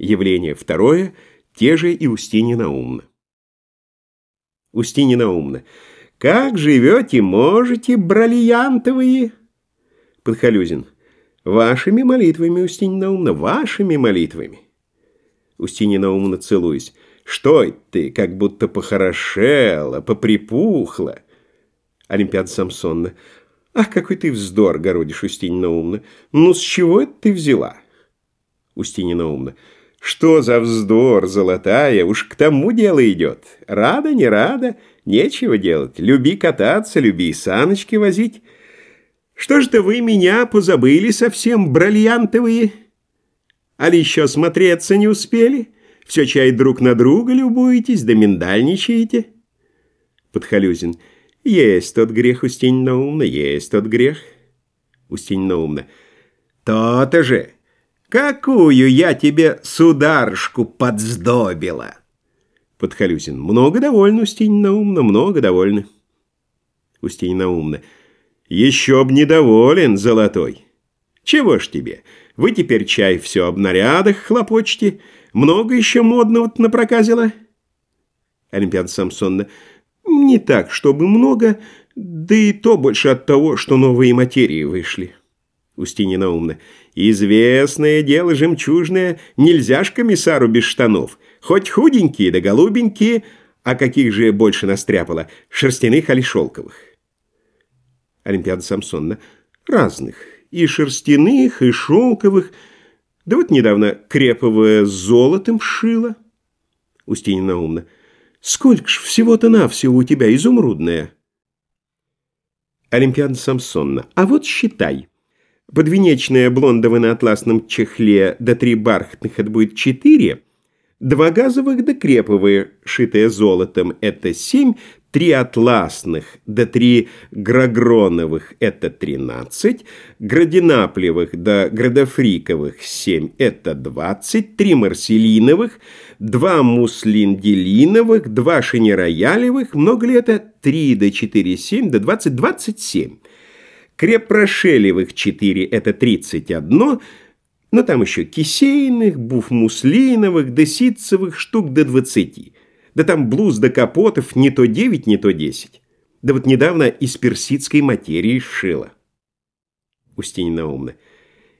Явление второе, те же и Устинья Наумна. Устинья Наумна. Как живете, можете, бриллиантовые? Подхалюзин. Вашими молитвами, Устинья Наумна, вашими молитвами. Устинья Наумна, целуясь. Что ты, как будто похорошела, поприпухла? Олимпиада Самсонна. Ах, какой ты вздор, городишь, Устинья Наумна. Ну, с чего это ты взяла? Устинья Наумна. Что за вздор, золотая, уж к тому дело идет. Рада, не рада, нечего делать. Люби кататься, люби саночки возить. Что ж-то вы меня позабыли совсем, бриллиантовые? Али еще смотреться не успели? Все чай друг на друга любуетесь, да миндальничаете? Подхалюзин. Есть тот грех, Устинь Наумна, есть тот грех. Устинь Наумна. То-то же. Какую я тебе сударшку подздобила? Подхалюсин. Много довольно, Устинь Наумна, много довольно. Устинь Наумна. Еще б недоволен, золотой. Чего ж тебе? Вы теперь чай все об нарядах хлопочете. Много еще модного-то напроказила? Олимпиада Самсонна. Не так, чтобы много, да и то больше от того, что новые материи вышли. Устинья Наумна. «Известное дело жемчужное, нельзя ж комиссару без штанов. Хоть худенькие да голубенькие, а каких же больше настряпало, шерстяных али шелковых?» Олимпиада Самсонна. «Разных. И шерстяных, и шелковых. Да вот недавно креповое с золотом шила». Устинья Наумна. «Сколько ж всего-то навсего у тебя изумрудное?» Олимпиада Самсонна. «А вот считай». Подвенечная блондовая на атласном чехле до три бархатных – это будет четыре. Два газовых да креповые, шитые золотом – это семь. Три атласных да три грагроновых – это тринадцать. Градинаплевых да градофриковых – семь – это двадцать. Три марселиновых, два муслинделиновых, два шинероялевых. Много ли это? Три до четыре, семь, до двадцать, двадцать семь. Крепрошелевых 4 – это 31, но там еще кисейных, буфмуслиновых, деситцевых штук до 20. Да там блуз до капотов не то 9, не то 10. Да вот недавно из персидской материи сшила. Устинья Наумна.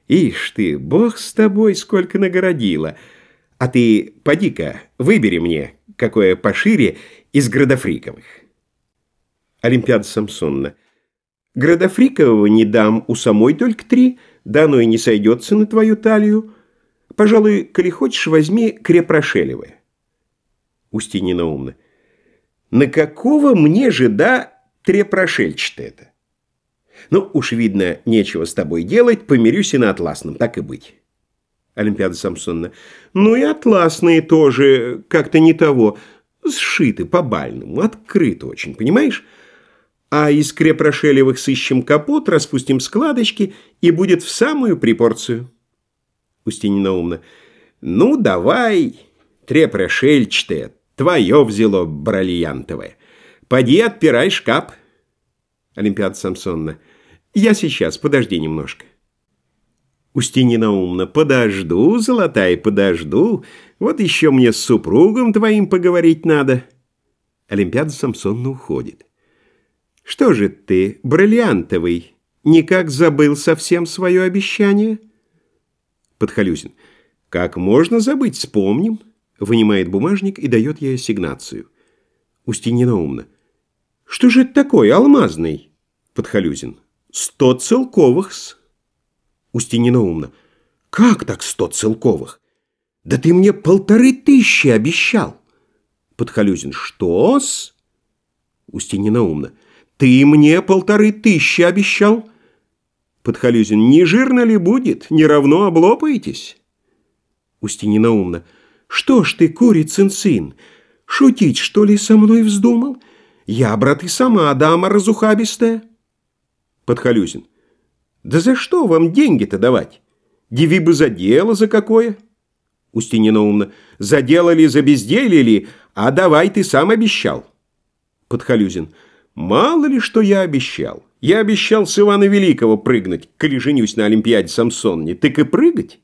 Ишь ты, бог с тобой, сколько нагородила. А ты поди-ка, выбери мне, какое пошире, из градофриковых. Олимпиада Самсонна. Градофрикового не дам, у самой только три, да оно и не сойдется на твою талию. Пожалуй, коли хочешь, возьми крепрошелевое. Устинья Наумна. На какого мне же да трепрошельч-то это? Ну, уж видно, нечего с тобой делать, помирюсь и на атласном, так и быть. Олимпиада Самсонна. Ну и атласные тоже как-то не того, сшиты по-бальному, открыто очень, понимаешь? А из крепрошелевых сыщем капот, распустим складочки, и будет в самую припорцию. Устинина умна. Ну, давай, трепрошельчатое, твое взяло бриллиантовое. Поди, отпирай шкаф. Олимпиада Самсонна. Я сейчас, подожди немножко. Устинина умна. Подожду, золотая, подожду. Вот еще мне с супругом твоим поговорить надо. Олимпиада Самсонна уходит. Что же ты, бриллиантовый, никак забыл совсем свое обещание? Подхалюзин. Как можно забыть, вспомним. Вынимает бумажник и дает ей ассигнацию. Устинья умна. Что же это такое, алмазный? Подхалюзин. Сто целковых-с. Устинья умна. Как так сто целковых? Да ты мне полторы тысячи обещал. Подхалюзин. Что-с? Устинья умна. Ты мне полторы тысячи обещал. Подхалюзин, не жирно ли будет? Не равно облопаетесь? Устинина умна. Что ж ты, курицын сын, шутить, что ли, со мной вздумал? Я, брат, и сама дама разухабистая. Подхалюзин. Да за что вам деньги-то давать? Диви бы за дело за какое? Устинина умна. За дело ли, за безделье ли? А давай, ты сам обещал. Подхалюзин. Мало ли, что я обещал. Я обещал с Ивана Великого прыгнуть, коли женюсь на Олимпиаде Самсонне. Так и прыгать?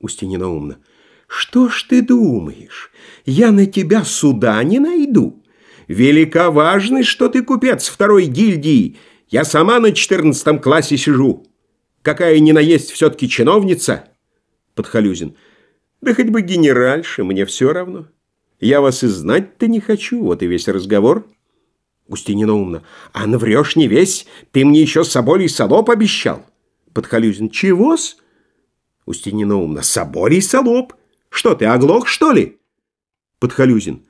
Устинина умна. Что ж ты думаешь, я на тебя суда не найду? Велика важность, что ты купец второй гильдии. Я сама на четырнадцатом классе сижу. Какая ни на есть все-таки чиновница. Подхалюзин. Да хоть бы генеральша, мне все равно. Я вас и знать-то не хочу, вот и весь разговор. Устинина умна. А наврешь не весь, ты мне еще соболей солоп обещал. Подхалюзин. Чего-с? Устинина умна. Соболей солоп. Что ты, оглох, что ли? Подхалюзин.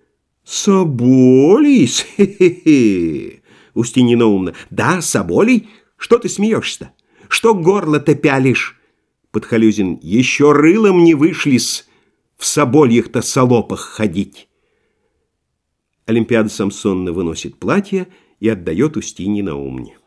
Соболей? Хе-хе-хе. Устинина умна. Да, соболей. Что ты смеешься-то? Что горло-то пялишь? Подхалюзин. Еще рылом не вышли-с в собольих-то солопах ходить. Олимпиада Самсонна выносит платье и отдает Устине на умне.